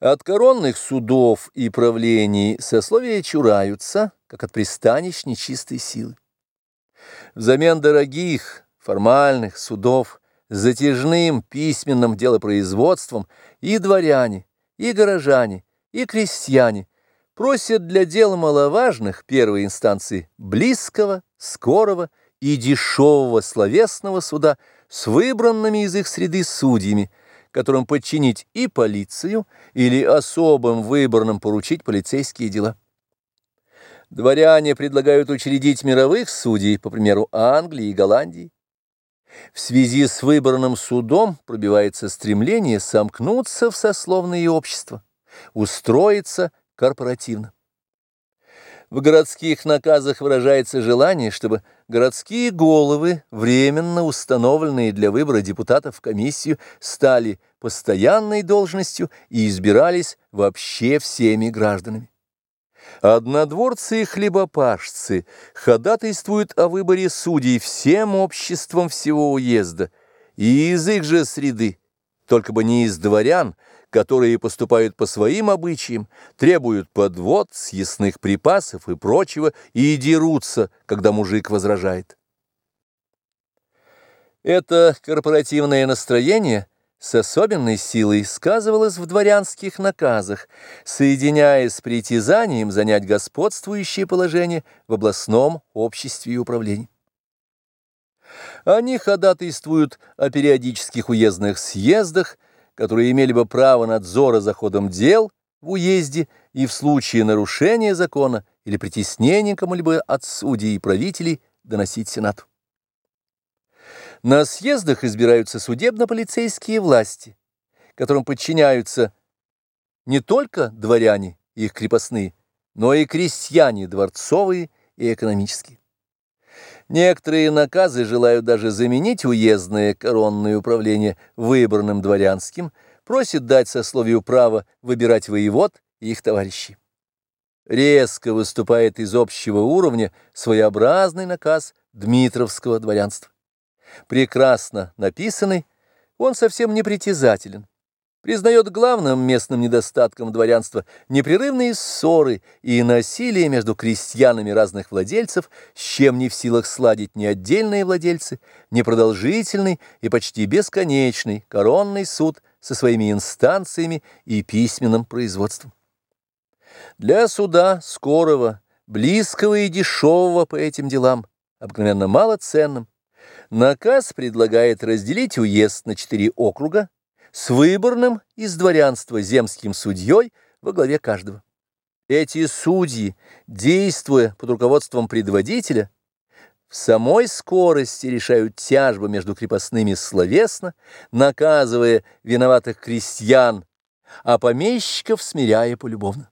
От коронных судов и правлений сословия чураются, как от пристанищ нечистой силы. Взамен дорогих, формальных судов затяжным письменным делопроизводством и дворяне, и горожане, и крестьяне просят для дел маловажных первой инстанции близкого, скорого и дешевого словесного суда с выбранными из их среды судьями, которым подчинить и полицию, или особым выборным поручить полицейские дела. Дворяне предлагают учредить мировых судей, по примеру Англии и Голландии. В связи с выборным судом пробивается стремление сомкнуться в сословные общества, устроиться корпоративно. В городских наказах выражается желание, чтобы городские головы, временно установленные для выбора депутатов в комиссию, стали постоянной должностью и избирались вообще всеми гражданами. Однодворцы и хлебопашцы ходатайствуют о выборе судей всем обществом всего уезда и из их же среды, только бы не из дворян, которые поступают по своим обычаям, требуют подвод, съестных припасов и прочего, и дерутся, когда мужик возражает. Это корпоративное настроение с особенной силой сказывалось в дворянских наказах, соединяясь с притязанием занять господствующее положение в областном обществе и управлении. Они ходатайствуют о периодических уездных съездах, которые имели бы право надзора за ходом дел в уезде и в случае нарушения закона или притеснения кому-либо от судей и правителей доносить Сенату. На съездах избираются судебно-полицейские власти, которым подчиняются не только дворяне и их крепостные, но и крестьяне дворцовые и экономические. Некоторые наказы желают даже заменить уездное коронное управление выбранным дворянским, просят дать сословию право выбирать воевод и их товарищей. Резко выступает из общего уровня своеобразный наказ Дмитровского дворянства. Прекрасно написанный, он совсем не притязателен признает главным местным недостатком дворянства непрерывные ссоры и насилие между крестьянами разных владельцев, с чем не в силах сладить ни отдельные владельцы, ни продолжительный и почти бесконечный коронный суд со своими инстанциями и письменным производством. Для суда скорого, близкого и дешевого по этим делам, обыкновенно малоценным, наказ предлагает разделить уезд на четыре округа, с выборным из дворянства земским судьей во главе каждого. Эти судьи, действуя под руководством предводителя, в самой скорости решают тяжбы между крепостными словесно, наказывая виноватых крестьян, а помещиков смиряя полюбовно.